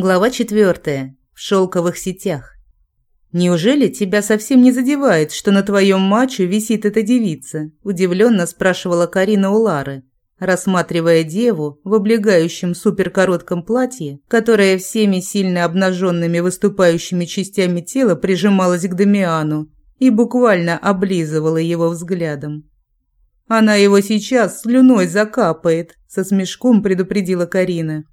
Глава четвертая. В шелковых сетях. «Неужели тебя совсем не задевает, что на твоем мачо висит эта девица?» – удивленно спрашивала Карина у Лары, рассматривая деву в облегающем суперкоротком платье, которое всеми сильно обнаженными выступающими частями тела прижималась к Дамиану и буквально облизывала его взглядом. «Она его сейчас слюной закапает», – со смешком предупредила Карина.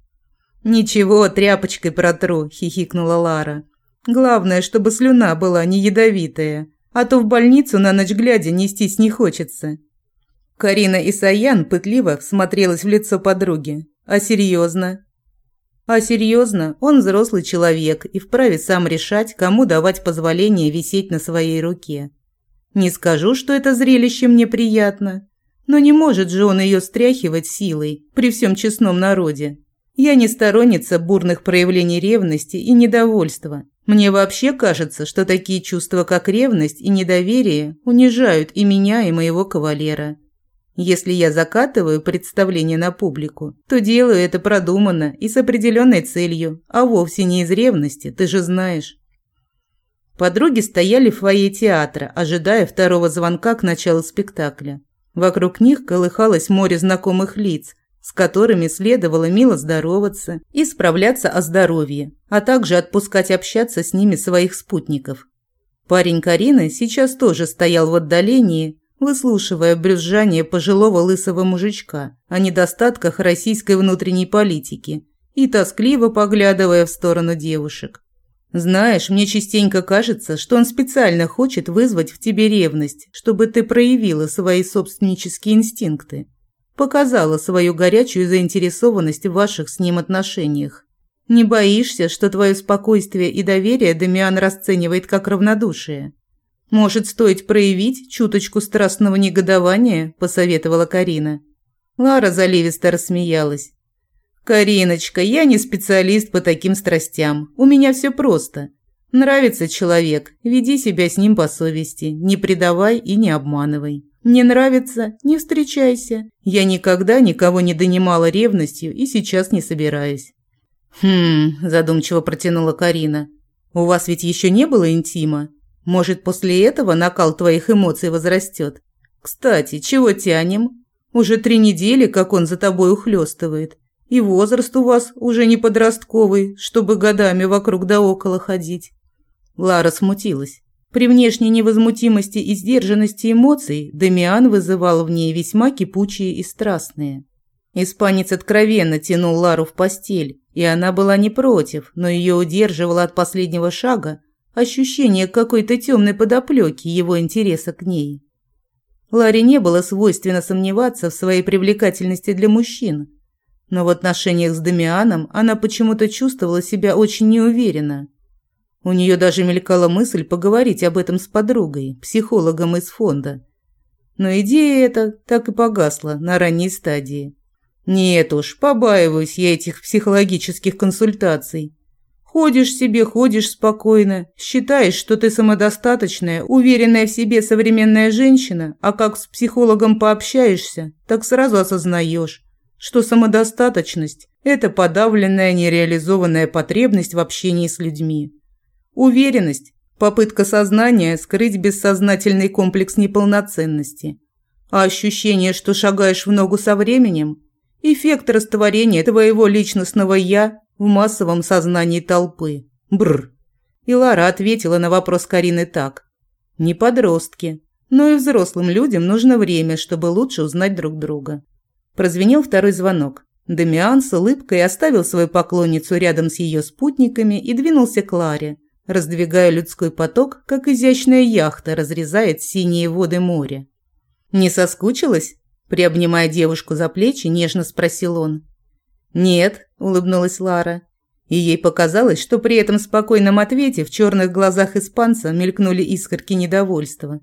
«Ничего, тряпочкой протру», – хихикнула Лара. «Главное, чтобы слюна была не ядовитая, а то в больницу на ночь глядя нестись не хочется». Карина Исаян пытливо всмотрелась в лицо подруги. «А серьезно?» «А серьезно, он взрослый человек и вправе сам решать, кому давать позволение висеть на своей руке. Не скажу, что это зрелище мне приятно, но не может же он ее стряхивать силой при всем честном народе. Я не сторонница бурных проявлений ревности и недовольства. Мне вообще кажется, что такие чувства, как ревность и недоверие, унижают и меня, и моего кавалера. Если я закатываю представление на публику, то делаю это продуманно и с определенной целью, а вовсе не из ревности, ты же знаешь. Подруги стояли в фойе театра, ожидая второго звонка к началу спектакля. Вокруг них колыхалось море знакомых лиц, с которыми следовало мило здороваться и справляться о здоровье, а также отпускать общаться с ними своих спутников. Парень Карины сейчас тоже стоял в отдалении, выслушивая брюзжание пожилого лысого мужичка о недостатках российской внутренней политики и тоскливо поглядывая в сторону девушек. «Знаешь, мне частенько кажется, что он специально хочет вызвать в тебе ревность, чтобы ты проявила свои собственнические инстинкты показала свою горячую заинтересованность в ваших с ним отношениях. Не боишься, что твое спокойствие и доверие Дамиан расценивает как равнодушие? Может, стоит проявить чуточку страстного негодования, посоветовала Карина. Лара заливисто рассмеялась. «Кариночка, я не специалист по таким страстям. У меня все просто. Нравится человек, веди себя с ним по совести, не предавай и не обманывай. Не нравится – не встречайся. Я никогда никого не донимала ревностью и сейчас не собираюсь». «Хм», – задумчиво протянула Карина. «У вас ведь еще не было интима? Может, после этого накал твоих эмоций возрастет? Кстати, чего тянем? Уже три недели, как он за тобой ухлёстывает. И возраст у вас уже не подростковый, чтобы годами вокруг да около ходить». Лара смутилась. При внешней невозмутимости и сдержанности эмоций Дамиан вызывал в ней весьма кипучие и страстные. Испанец откровенно тянул Лару в постель, и она была не против, но ее удерживало от последнего шага ощущение какой-то темной подоплеки его интереса к ней. Ларе не было свойственно сомневаться в своей привлекательности для мужчин, но в отношениях с Дамианом она почему-то чувствовала себя очень неуверенно – у нее даже мелькала мысль поговорить об этом с подругой, психологом из фонда. Но идея эта так и погасла на ранней стадии. Нет уж, побаиваюсь я этих психологических консультаций. Ходишь себе, ходишь спокойно, считаешь, что ты самодостаточная, уверенная в себе современная женщина, а как с психологом пообщаешься, так сразу осознаешь, что самодостаточность – это подавленная нереализованная потребность в общении с людьми. Уверенность – попытка сознания скрыть бессознательный комплекс неполноценности. А ощущение, что шагаешь в ногу со временем – эффект растворения твоего личностного «я» в массовом сознании толпы. Бррр. И Лара ответила на вопрос Карины так. Не подростки, но и взрослым людям нужно время, чтобы лучше узнать друг друга. Прозвенел второй звонок. Дамиан с улыбкой оставил свою поклонницу рядом с ее спутниками и двинулся к Ларе, раздвигая людской поток, как изящная яхта разрезает синие воды моря. «Не соскучилась?» – приобнимая девушку за плечи, нежно спросил он. «Нет», – улыбнулась Лара. И ей показалось, что при этом спокойном ответе в черных глазах испанца мелькнули искорки недовольства.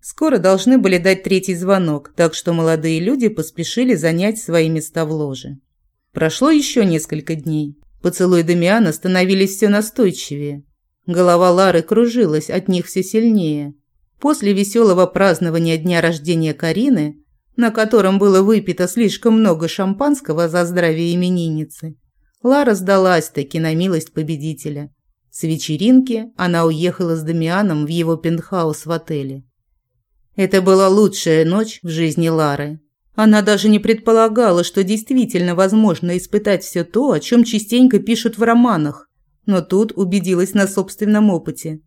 Скоро должны были дать третий звонок, так что молодые люди поспешили занять свои места в ложе. Прошло еще несколько дней. Поцелуи Дамиана становились все настойчивее. Голова Лары кружилась от них все сильнее. После веселого празднования дня рождения Карины, на котором было выпито слишком много шампанского за здравие именинницы, Лара сдалась-таки на милость победителя. С вечеринки она уехала с Дамианом в его пентхаус в отеле. Это была лучшая ночь в жизни Лары. Она даже не предполагала, что действительно возможно испытать все то, о чем частенько пишут в романах, но тут убедилась на собственном опыте.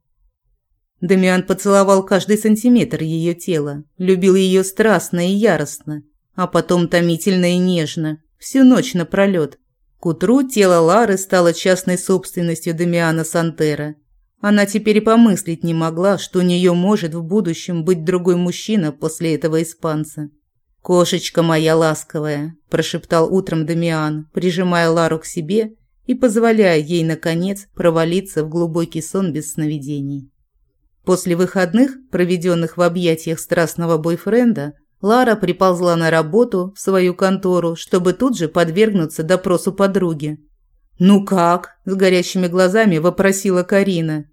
Дамиан поцеловал каждый сантиметр ее тела, любил ее страстно и яростно, а потом томительно и нежно, всю ночь напролет. К утру тело Лары стало частной собственностью Дамиана Сантера. Она теперь и помыслить не могла, что у нее может в будущем быть другой мужчина после этого испанца. «Кошечка моя ласковая», – прошептал утром Дамиан, прижимая Лару к себе и позволяя ей, наконец, провалиться в глубокий сон без сновидений. После выходных, проведенных в объятиях страстного бойфренда, Лара приползла на работу в свою контору, чтобы тут же подвергнуться допросу подруги. «Ну как?» – с горящими глазами вопросила Карина.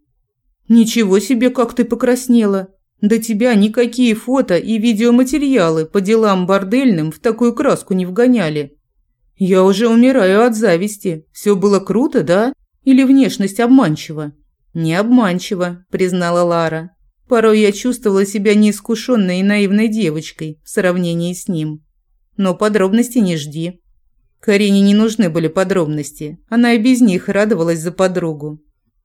«Ничего себе, как ты покраснела! До тебя никакие фото и видеоматериалы по делам бордельным в такую краску не вгоняли. Я уже умираю от зависти. Все было круто, да? Или внешность обманчива? Не обманчива, признала Лара. Порой я чувствовала себя неискушенной и наивной девочкой в сравнении с ним. Но подробности не жди. Карине не нужны были подробности. Она и без них радовалась за подругу.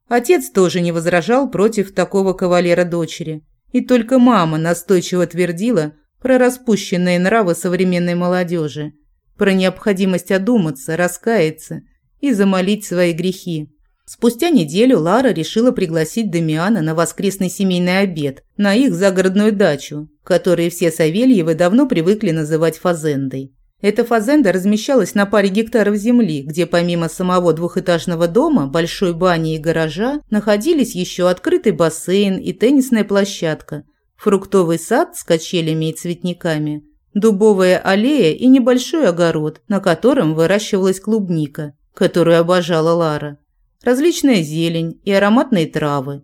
Отец тоже не возражал против такого кавалера дочери. И только мама настойчиво твердила про распущенные нравы современной молодежи про необходимость одуматься, раскаяться и замолить свои грехи. Спустя неделю Лара решила пригласить Дамиана на воскресный семейный обед на их загородную дачу, которую все Савельевы давно привыкли называть фазендой. Эта фазенда размещалась на паре гектаров земли, где помимо самого двухэтажного дома, большой бани и гаража находились еще открытый бассейн и теннисная площадка, фруктовый сад с качелями и цветниками, дубовая аллея и небольшой огород, на котором выращивалась клубника, которую обожала Лара, различная зелень и ароматные травы.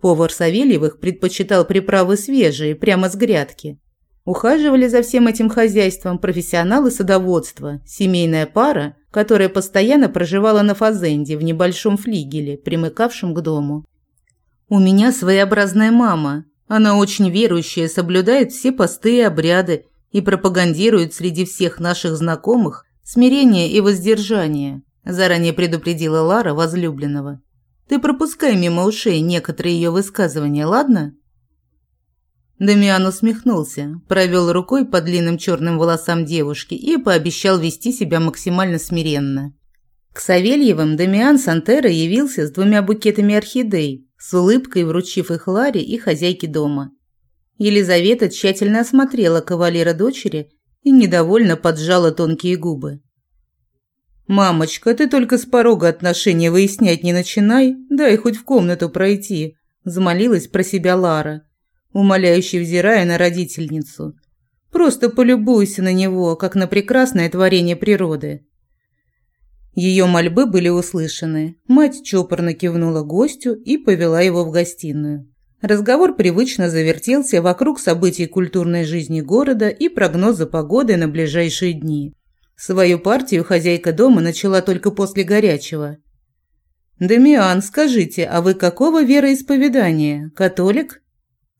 Повар Савельевых предпочитал приправы свежие, прямо с грядки. Ухаживали за всем этим хозяйством профессионалы садоводства, семейная пара, которая постоянно проживала на фазенде в небольшом флигеле, примыкавшем к дому. «У меня своеобразная мама. Она очень верующая, соблюдает все посты и обряды и пропагандирует среди всех наших знакомых смирение и воздержание, заранее предупредила Лара возлюбленного. Ты пропускай мимо ушей некоторые ее высказывания, ладно? Дамиан усмехнулся, провел рукой по длинным черным волосам девушки и пообещал вести себя максимально смиренно. К Савельевым Дамиан Сантера явился с двумя букетами орхидей, с улыбкой вручив их Ларе и хозяйке дома. Елизавета тщательно осмотрела кавалера дочери и недовольно поджала тонкие губы. «Мамочка, ты только с порога отношения выяснять не начинай, дай хоть в комнату пройти», – замолилась про себя Лара, умоляюще взирая на родительницу. «Просто полюбуйся на него, как на прекрасное творение природы». Ее мольбы были услышаны. Мать чопорно кивнула гостю и повела его в гостиную. Разговор привычно завертелся вокруг событий культурной жизни города и прогноза погоды на ближайшие дни. Свою партию хозяйка дома начала только после горячего. «Дамиан, скажите, а вы какого вероисповедания? Католик?»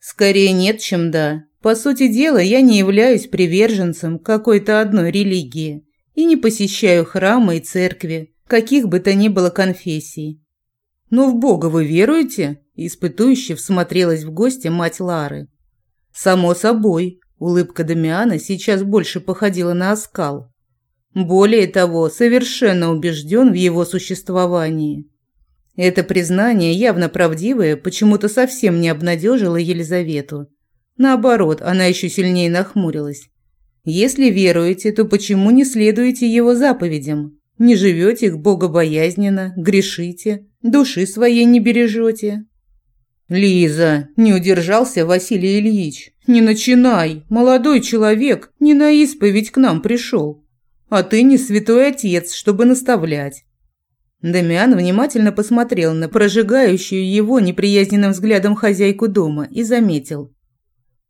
«Скорее нет, чем да. По сути дела, я не являюсь приверженцем какой-то одной религии и не посещаю храмы и церкви, каких бы то ни было конфессий. Но в Бога вы веруете?» Испытующе всмотрелась в гостя мать Лары. Само собой, улыбка Дамиана сейчас больше походила на оскал. Более того, совершенно убежден в его существовании. Это признание, явно правдивое, почему-то совсем не обнадежило Елизавету. Наоборот, она еще сильнее нахмурилась. Если веруете, то почему не следуете его заповедям? Не живете их богобоязненно, грешите, души своей не бережете, «Лиза!» – не удержался Василий Ильич. «Не начинай! Молодой человек не на исповедь к нам пришел. А ты не святой отец, чтобы наставлять». Дамиан внимательно посмотрел на прожигающую его неприязненным взглядом хозяйку дома и заметил.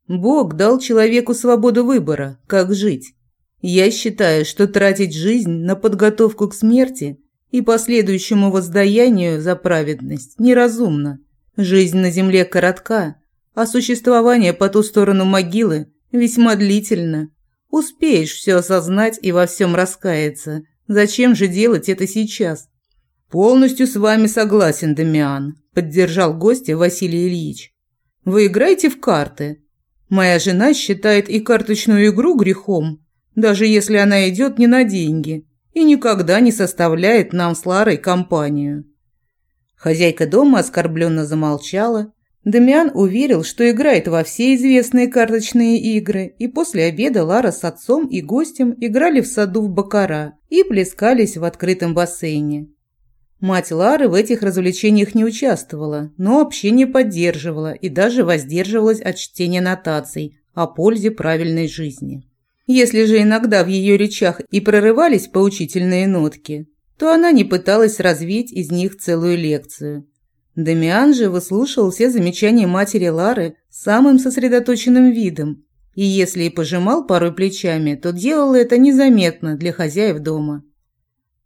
«Бог дал человеку свободу выбора, как жить. Я считаю, что тратить жизнь на подготовку к смерти и последующему воздаянию за праведность неразумно. Жизнь на земле коротка, а существование по ту сторону могилы весьма длительно. Успеешь все осознать и во всем раскаяться. Зачем же делать это сейчас? Полностью с вами согласен, Дамиан, поддержал гостя Василий Ильич. Вы играете в карты? Моя жена считает и карточную игру грехом, даже если она идет не на деньги и никогда не составляет нам с Ларой компанию. Хозяйка дома оскорбленно замолчала. Дамиан уверил, что играет во все известные карточные игры, и после обеда Лара с отцом и гостем играли в саду в Бакара и плескались в открытом бассейне. Мать Лары в этих развлечениях не участвовала, но общение поддерживала и даже воздерживалась от чтения нотаций о пользе правильной жизни. Если же иногда в ее речах и прорывались поучительные нотки, то она не пыталась развить из них целую лекцию. Дамиан же выслушивал все замечания матери Лары самым сосредоточенным видом, и если и пожимал порой плечами, то делал это незаметно для хозяев дома.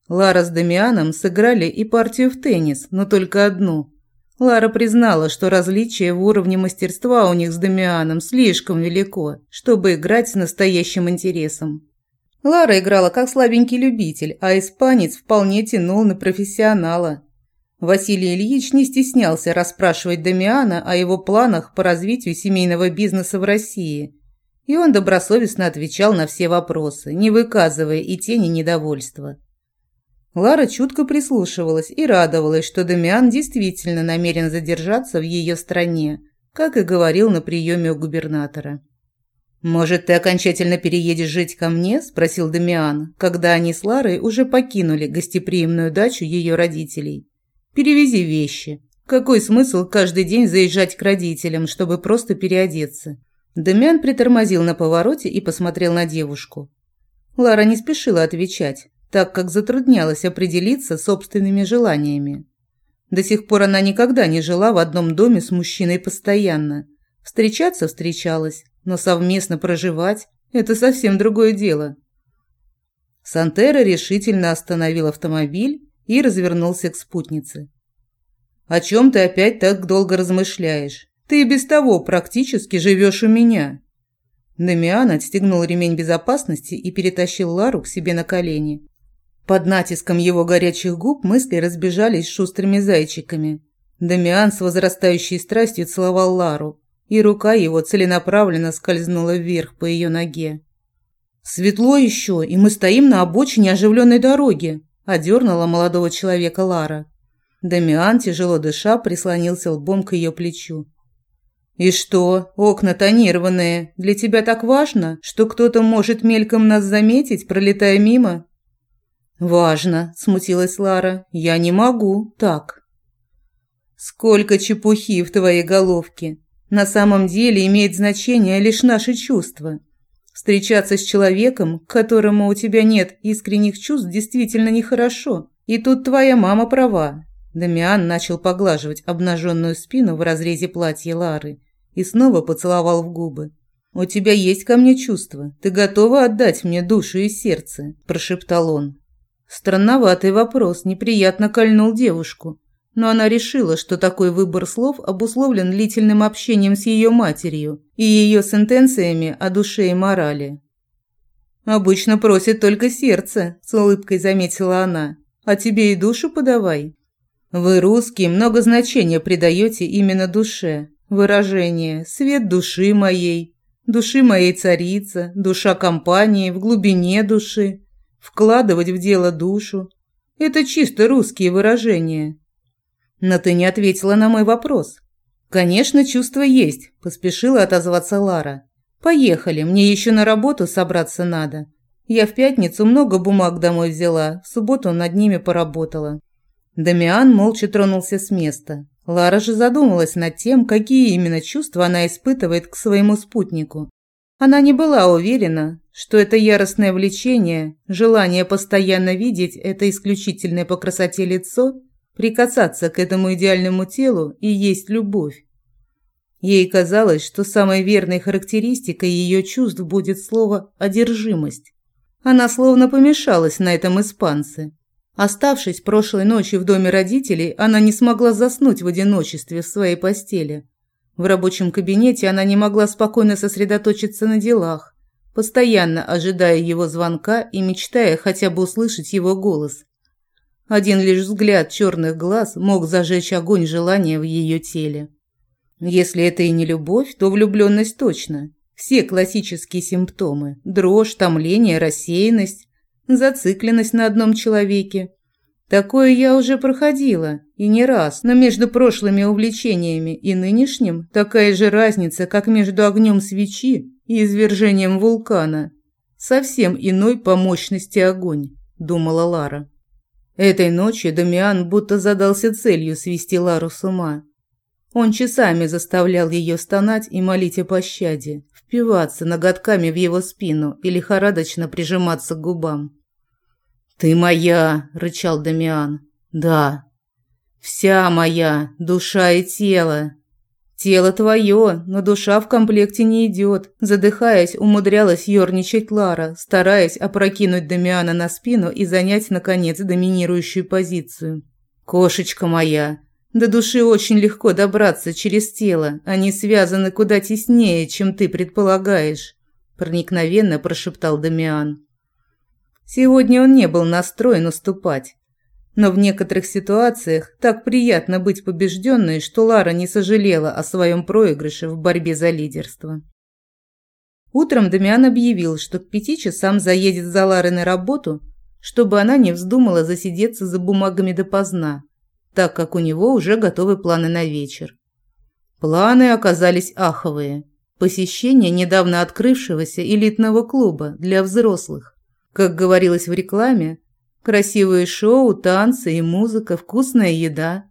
Лара с Дамианом сыграли и партию в теннис, но только одну. Лара признала, что различие в уровне мастерства у них с Дамианом слишком велико, чтобы играть с настоящим интересом. Лара играла как слабенький любитель, а испанец вполне тянул на профессионала. Василий Ильич не стеснялся расспрашивать Дамиана о его планах по развитию семейного бизнеса в России, и он добросовестно отвечал на все вопросы, не выказывая и тени недовольства. Лара чутко прислушивалась и радовалась, что Дамиан действительно намерен задержаться в ее стране, как и говорил на приеме у губернатора. «Может, ты окончательно переедешь жить ко мне?» – спросил Дамиан, когда они с Ларой уже покинули гостеприимную дачу ее родителей. «Перевези вещи. Какой смысл каждый день заезжать к родителям, чтобы просто переодеться?» Дамиан притормозил на повороте и посмотрел на девушку. Лара не спешила отвечать, так как затруднялась определиться собственными желаниями. До сих пор она никогда не жила в одном доме с мужчиной постоянно. Встречаться встречалась, но совместно проживать – это совсем другое дело. Сантера решительно остановил автомобиль и развернулся к спутнице. «О чем ты опять так долго размышляешь? Ты и без того практически живешь у меня». Дамиан отстегнул ремень безопасности и перетащил Лару к себе на колени. Под натиском его горячих губ мысли разбежались шустрыми зайчиками. Дамиан с возрастающей страстью целовал Лару, и рука его целенаправленно скользнула вверх по ее ноге. «Светло еще, и мы стоим на обочине оживленной дороги», – одернула молодого человека Лара. Дамиан, тяжело дыша, прислонился лбом к ее плечу. «И что, окна тонированные, для тебя так важно, что кто-то может мельком нас заметить, пролетая мимо?» «Важно», – смутилась Лара. «Я не могу так». «Сколько чепухи в твоей головке. На самом деле имеет значение лишь наши чувства. Встречаться с человеком, к которому у тебя нет искренних чувств, действительно нехорошо. И тут твоя мама права». Дамиан начал поглаживать обнаженную спину в разрезе платья Лары и снова поцеловал в губы. «У тебя есть ко мне чувства. Ты готова отдать мне душу и сердце?» – прошептал он. Странноватый вопрос, неприятно кольнул девушку. Но она решила, что такой выбор слов обусловлен длительным общением с ее матерью и ее сентенциями о душе и морали. «Обычно просит только сердце», – с улыбкой заметила она. «А тебе и душу подавай». «Вы, русские, много значения придаете именно душе. Выражение «свет души моей», «души моей царица», «душа компании», «в глубине души» вкладывать в дело душу. Это чисто русские выражения. Но ты не ответила на мой вопрос. Конечно, чувство есть, поспешила отозваться Лара. Поехали, мне еще на работу собраться надо. Я в пятницу много бумаг домой взяла, в субботу над ними поработала. Дамиан молча тронулся с места. Лара же задумалась над тем, какие именно чувства она испытывает к своему спутнику. Она не была уверена, что это яростное влечение, желание постоянно видеть это исключительное по красоте лицо, прикасаться к этому идеальному телу и есть любовь. Ей казалось, что самой верной характеристикой ее чувств будет слово «одержимость». Она словно помешалась на этом испанце. Оставшись прошлой ночью в доме родителей, она не смогла заснуть в одиночестве в своей постели. В рабочем кабинете она не могла спокойно сосредоточиться на делах, постоянно ожидая его звонка и мечтая хотя бы услышать его голос. Один лишь взгляд черных глаз мог зажечь огонь желания в ее теле. Если это и не любовь, то влюбленность точно. Все классические симптомы – дрожь, томление, рассеянность, зацикленность на одном человеке. Такое я уже проходила, и не раз, но между прошлыми увлечениями и нынешним такая же разница, как между огнем свечи и извержением вулкана. Совсем иной по мощности огонь, думала Лара. Этой ночью Дамиан будто задался целью свести Лару с ума. Он часами заставлял ее стонать и молить о пощаде, впиваться ноготками в его спину и лихорадочно прижиматься к губам. «Ты моя!» – рычал Дамиан. «Да, вся моя, душа и тело. Тело твое, но душа в комплекте не идет. Задыхаясь, умудрялась ерничать Лара, стараясь опрокинуть Дамиана на спину и занять, наконец, доминирующую позицию. «Кошечка моя, до души очень легко добраться через тело, они связаны куда теснее, чем ты предполагаешь», проникновенно прошептал Дамиан. Сегодня он не был настроен уступать. Но в некоторых ситуациях так приятно быть побежденной, что Лара не сожалела о своем проигрыше в борьбе за лидерство. Утром Дамиан объявил, что к пяти часам заедет за Ларой на работу, чтобы она не вздумала засидеться за бумагами допоздна, так как у него уже готовы планы на вечер. Планы оказались аховые. Посещение недавно открывшегося элитного клуба для взрослых. Как говорилось в рекламе, Красивые шоу, танцы и музыка, вкусная еда.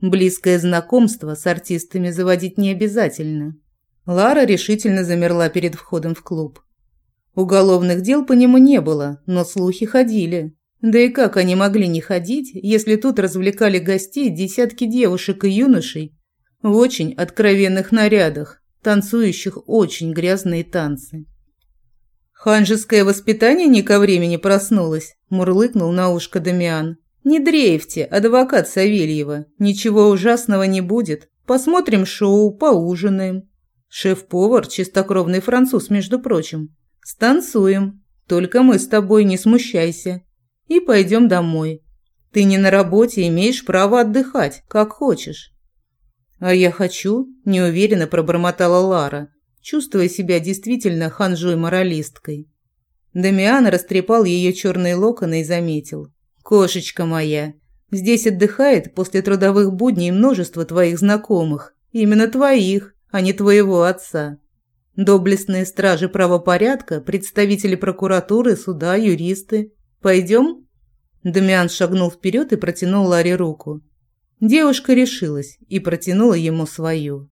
Близкое знакомство с артистами заводить не обязательно. Лара решительно замерла перед входом в клуб. Уголовных дел по нему не было, но слухи ходили. Да и как они могли не ходить, если тут развлекали гостей десятки девушек и юношей в очень откровенных нарядах, танцующих очень грязные танцы. «Ханжеское воспитание не ко времени проснулось», – мурлыкнул на ушко Дамиан. «Не дрейфьте, адвокат Савельева. Ничего ужасного не будет. Посмотрим шоу, поужинаем. Шеф-повар – чистокровный француз, между прочим. Станцуем. Только мы с тобой не смущайся. И пойдем домой. Ты не на работе, имеешь право отдыхать, как хочешь». «А я хочу», – неуверенно пробормотала Лара чувствуя себя действительно ханжой-моралисткой. Дамиан растрепал ее черные локоны и заметил. «Кошечка моя, здесь отдыхает после трудовых будней множество твоих знакомых. Именно твоих, а не твоего отца. Доблестные стражи правопорядка, представители прокуратуры, суда, юристы. Пойдем?» Дамиан шагнул вперед и протянул Ларе руку. Девушка решилась и протянула ему свою.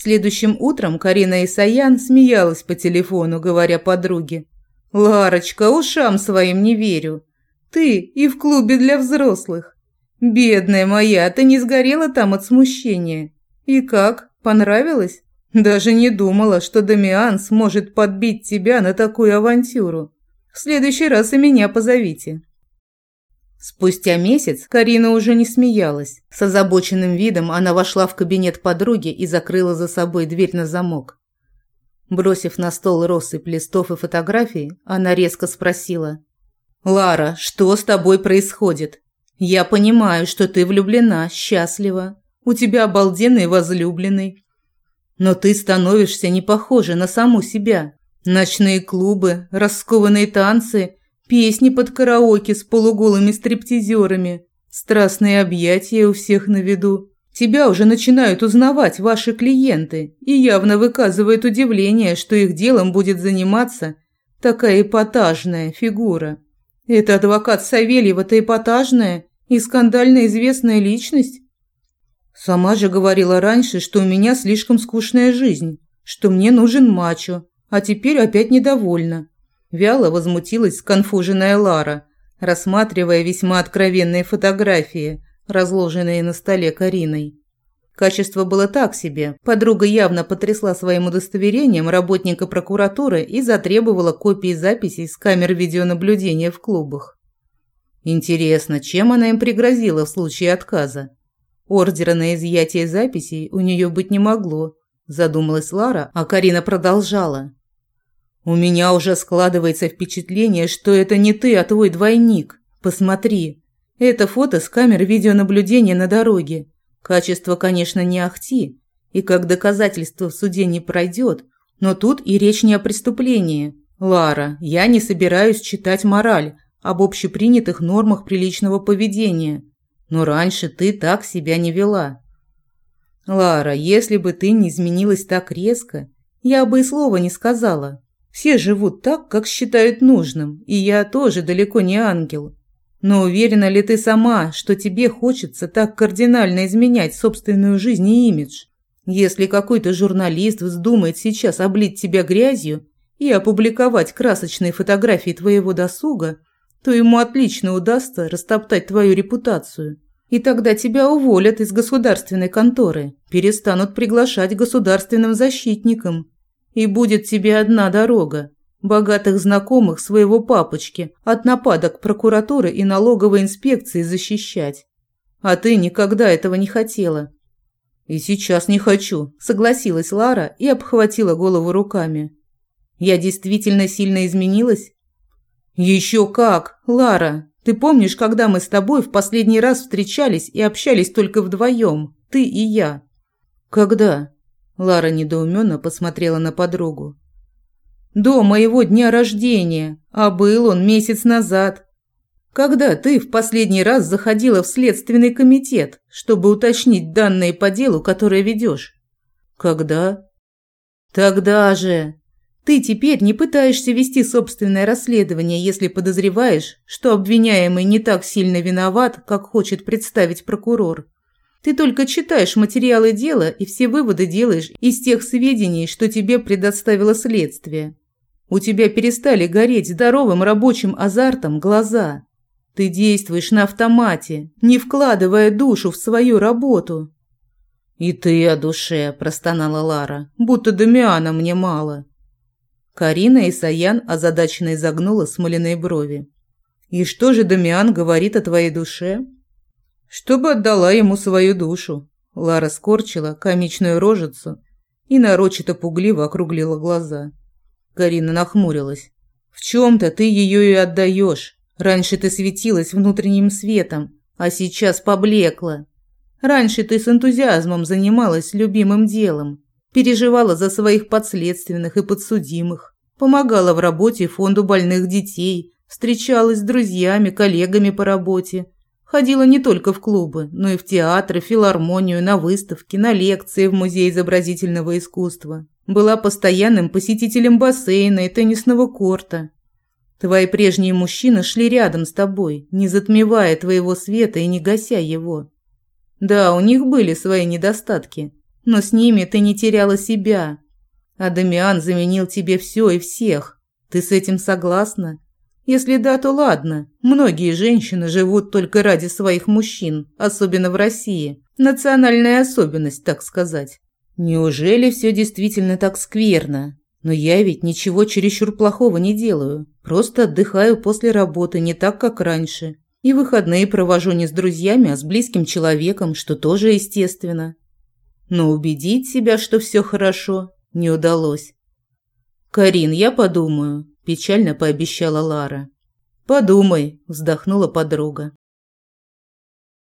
Следующим утром Карина Исаян смеялась по телефону, говоря подруге. «Ларочка, ушам своим не верю. Ты и в клубе для взрослых. Бедная моя, ты не сгорела там от смущения. И как, понравилось? Даже не думала, что Дамиан сможет подбить тебя на такую авантюру. В следующий раз и меня позовите». Спустя месяц Карина уже не смеялась. С озабоченным видом она вошла в кабинет подруги и закрыла за собой дверь на замок. Бросив на стол россыпь листов и фотографий, она резко спросила. «Лара, что с тобой происходит? Я понимаю, что ты влюблена, счастлива. У тебя обалденный возлюбленный. Но ты становишься не похожа на саму себя. Ночные клубы, раскованные танцы Песни под караоке с полуголыми стриптизерами, страстные объятия у всех на виду. Тебя уже начинают узнавать ваши клиенты и явно выказывают удивление, что их делом будет заниматься такая эпатажная фигура. Это адвокат Савельева-то эпатажная и скандально известная личность? Сама же говорила раньше, что у меня слишком скучная жизнь, что мне нужен мачо, а теперь опять недовольна. Вяло возмутилась сконфуженная Лара, рассматривая весьма откровенные фотографии, разложенные на столе Кариной. Качество было так себе. Подруга явно потрясла своим удостоверением работника прокуратуры и затребовала копии записей с камер видеонаблюдения в клубах. Интересно, чем она им пригрозила в случае отказа? Ордера на изъятие записей у нее быть не могло, задумалась Лара, а Карина продолжала. У меня уже складывается впечатление, что это не ты, а твой двойник. Посмотри. Это фото с камер видеонаблюдения на дороге. Качество, конечно, не ахти, и как доказательство в суде не пройдет, но тут и речь не о преступлении. Лара, я не собираюсь читать мораль об общепринятых нормах приличного поведения. Но раньше ты так себя не вела. Лара, если бы ты не изменилась так резко, я бы и слова не сказала. Все живут так, как считают нужным, и я тоже далеко не ангел. Но уверена ли ты сама, что тебе хочется так кардинально изменять собственную жизнь и имидж? Если какой-то журналист вздумает сейчас облить тебя грязью и опубликовать красочные фотографии твоего досуга, то ему отлично удастся растоптать твою репутацию. И тогда тебя уволят из государственной конторы, перестанут приглашать государственным защитникам. И будет тебе одна дорога – богатых знакомых своего папочки от нападок прокуратуры и налоговой инспекции защищать. А ты никогда этого не хотела. И сейчас не хочу, согласилась Лара и обхватила голову руками. Я действительно сильно изменилась? Еще как, Лара. Ты помнишь, когда мы с тобой в последний раз встречались и общались только вдвоем, ты и я? Когда? Лара недоуменно посмотрела на подругу. До моего дня рождения, а был он месяц назад. Когда ты в последний раз заходила в следственный комитет, чтобы уточнить данные по делу, которое ведешь? Когда? Тогда же. Ты теперь не пытаешься вести собственное расследование, если подозреваешь, что обвиняемый не так сильно виноват, как хочет представить прокурор. Ты только читаешь материалы дела и все выводы делаешь из тех сведений, что тебе предоставило следствие. У тебя перестали гореть здоровым рабочим азартом глаза. Ты действуешь на автомате, не вкладывая душу в свою работу. «И ты о душе», – простонала Лара, – «будто Дамиана мне мало». Карина и Саян озадаченно изогнула смоляные брови. «И что же Дамиан говорит о твоей душе?» «Чтобы отдала ему свою душу». Лара скорчила комичную рожицу и нарочито пугливо округлила глаза. Карина нахмурилась. «В чем-то ты ее и отдаешь. Раньше ты светилась внутренним светом, а сейчас поблекла. Раньше ты с энтузиазмом занималась любимым делом, переживала за своих подследственных и подсудимых, помогала в работе фонду больных детей, встречалась с друзьями, коллегами по работе, ходила не только в клубы, но и в театры, филармонию, на выставки, на лекции в Музей изобразительного искусства. Была постоянным посетителем бассейна и теннисного корта. Твои прежние мужчины шли рядом с тобой, не затмевая твоего света и не гася его. Да, у них были свои недостатки, но с ними ты не теряла себя. А Дамиан заменил тебе все и всех. Ты с этим согласна? Если да, то ладно. Многие женщины живут только ради своих мужчин, особенно в России. Национальная особенность, так сказать. Неужели все действительно так скверно? Но я ведь ничего чересчур плохого не делаю. Просто отдыхаю после работы не так, как раньше. И выходные провожу не с друзьями, а с близким человеком, что тоже естественно но убедить себя, что все хорошо, не удалось. «Карин, я подумаю», – печально пообещала Лара. «Подумай», – вздохнула подруга.